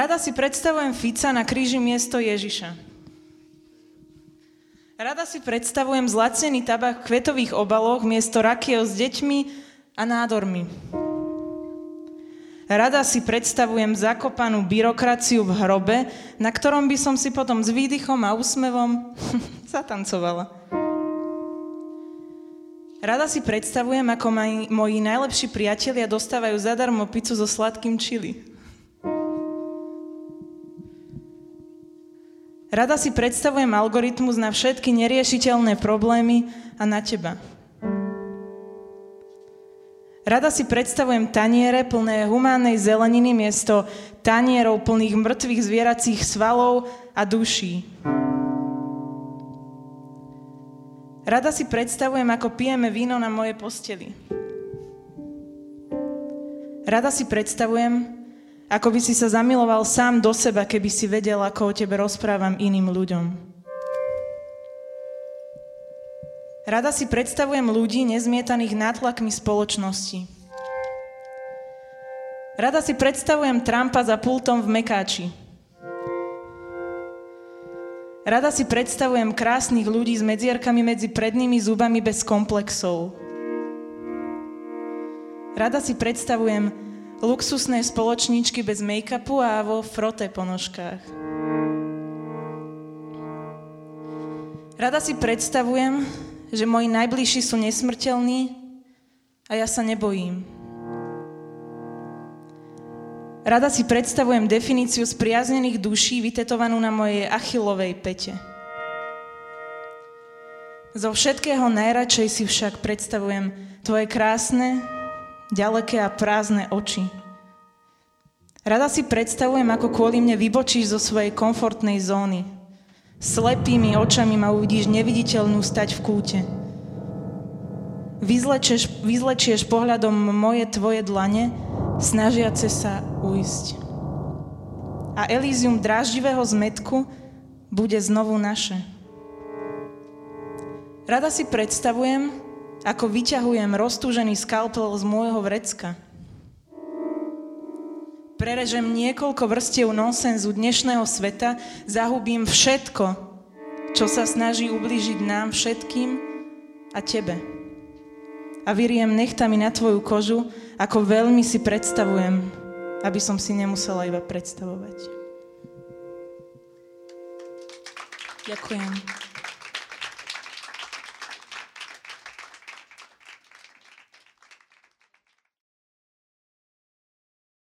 Rada si predstavujem Fica na kríži miesto Ježiša. Rada si predstavujem zlacený tabak v kvetových obaloch miesto rakiev s deťmi a nádormi. Rada si predstavujem zakopanú byrokraciu v hrobe, na ktorom by som si potom s výdychom a úsmevom zatancovala. Rada si predstavujem, ako moji najlepší priatelia dostávajú zadarmo pizzu so sladkým čili. Rada si predstavujem algoritmus na všetky neriešiteľné problémy a na teba. Rada si predstavujem taniere plné humánnej zeleniny miesto tanierov plných mŕtvych zvieracích svalov a duší. Rada si predstavujem, ako pijeme víno na mojej posteli. Rada si predstavujem, ako by si sa zamiloval sám do seba, keby si vedel, ako o tebe rozprávam iným ľuďom. Rada si predstavujem ľudí nezmietaných nátlakmi spoločnosti. Rada si predstavujem Trumpa za pultom v Mekáči. Rada si predstavujem krásnych ľudí s medzierkami medzi prednými zubami bez komplexov. Rada si predstavujem luxusné spoločníčky bez make-upu a vo frote ponožkách. Rada si predstavujem, že moji najbližší sú nesmrteľní a ja sa nebojím. Rada si predstavujem definíciu spriaznených duší vytetovanú na mojej achilovej pete. Zo všetkého najradšej si však predstavujem tvoje krásne, ďaleké a prázdne oči. Rada si predstavujem, ako kvôli mne vybočíš zo svojej komfortnej zóny – Slepými očami ma uvidíš neviditeľnú stať v kúte. Vyzlečieš, vyzlečieš pohľadom moje tvoje dlane, snažiace sa uísť. A Elízium dráždivého zmetku bude znovu naše. Rada si predstavujem, ako vyťahujem roztúžený skalpel z môjho vrecka. Prerežem niekoľko vrstiev nonsenzu dnešného sveta, zahubím všetko, čo sa snaží ublížiť nám všetkým a tebe. A vyriem nechtami na tvoju kožu, ako veľmi si predstavujem, aby som si nemusela iba predstavovať. Ďakujem.